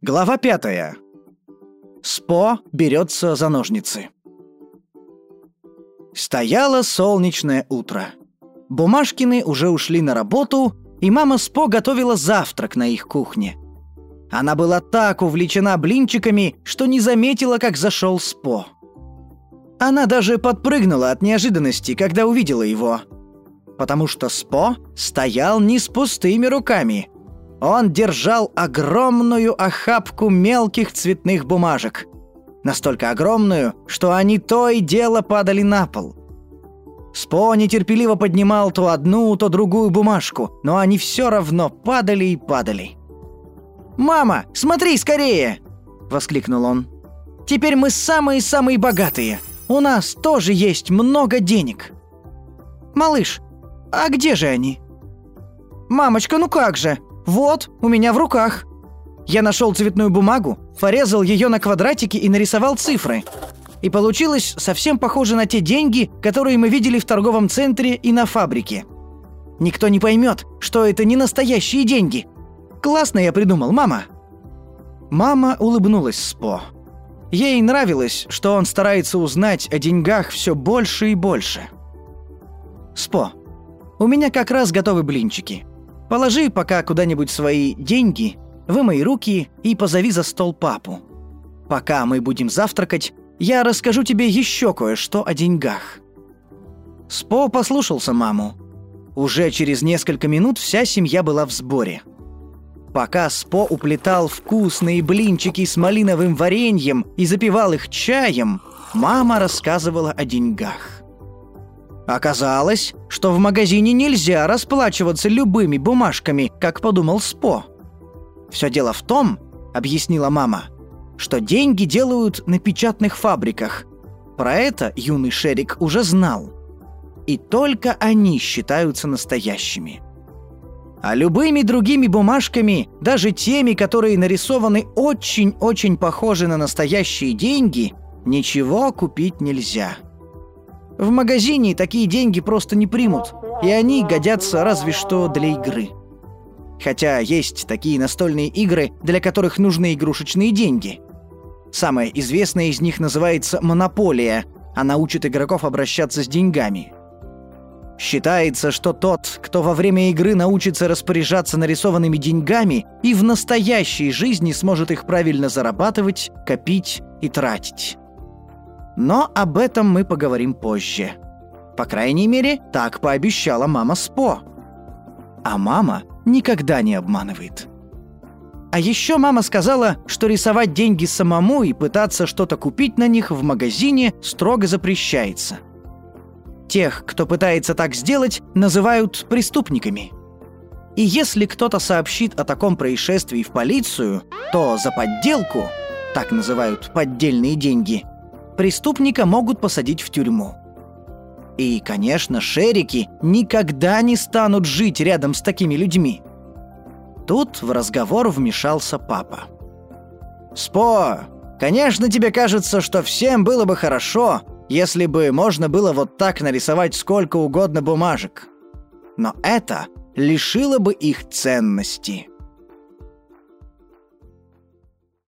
Глава пятая. Спо берется за ножницы. Стояло солнечное утро. Бумажкины уже ушли на работу, и мама Спо готовила завтрак на их кухне. Она была так увлечена блинчиками, что не заметила, как зашел Спо. Она даже подпрыгнула от неожиданности, когда увидела его. Потому что Спо стоял не с пустыми руками – он держал огромную охапку мелких цветных бумажек. Настолько огромную, что они то и дело падали на пол. Спо нетерпеливо поднимал то одну, то другую бумажку, но они все равно падали и падали. «Мама, смотри скорее!» — воскликнул он. «Теперь мы самые-самые богатые. У нас тоже есть много денег». «Малыш, а где же они?» «Мамочка, ну как же? «Вот, у меня в руках». Я нашел цветную бумагу, порезал ее на квадратики и нарисовал цифры. И получилось совсем похоже на те деньги, которые мы видели в торговом центре и на фабрике. Никто не поймет, что это не настоящие деньги. Классно я придумал, мама. Мама улыбнулась Спо. Ей нравилось, что он старается узнать о деньгах все больше и больше. Спо, у меня как раз готовы блинчики. Положи пока куда-нибудь свои деньги, вымой руки и позови за стол папу. Пока мы будем завтракать, я расскажу тебе еще кое-что о деньгах». Спо послушался маму. Уже через несколько минут вся семья была в сборе. Пока Спо уплетал вкусные блинчики с малиновым вареньем и запивал их чаем, мама рассказывала о деньгах. Оказалось, что в магазине нельзя расплачиваться любыми бумажками, как подумал Спо. Все дело в том, объяснила мама, что деньги делают на печатных фабриках. Про это юный Шерик уже знал. И только они считаются настоящими. А любыми другими бумажками, даже теми, которые нарисованы очень-очень похожи на настоящие деньги, ничего купить нельзя. В магазине такие деньги просто не примут, и они годятся разве что для игры. Хотя есть такие настольные игры, для которых нужны игрушечные деньги. Самая известная из них называется «Монополия», она учит игроков обращаться с деньгами. Считается, что тот, кто во время игры научится распоряжаться нарисованными деньгами и в настоящей жизни сможет их правильно зарабатывать, копить и тратить. Но об этом мы поговорим позже. По крайней мере, так пообещала мама Спо. А мама никогда не обманывает. А еще мама сказала, что рисовать деньги самому и пытаться что-то купить на них в магазине строго запрещается. Тех, кто пытается так сделать, называют преступниками. И если кто-то сообщит о таком происшествии в полицию, то за подделку, так называют поддельные деньги – преступника могут посадить в тюрьму. И, конечно, шерики никогда не станут жить рядом с такими людьми. Тут в разговор вмешался папа. «Спо, конечно, тебе кажется, что всем было бы хорошо, если бы можно было вот так нарисовать сколько угодно бумажек. Но это лишило бы их ценности».